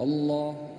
الله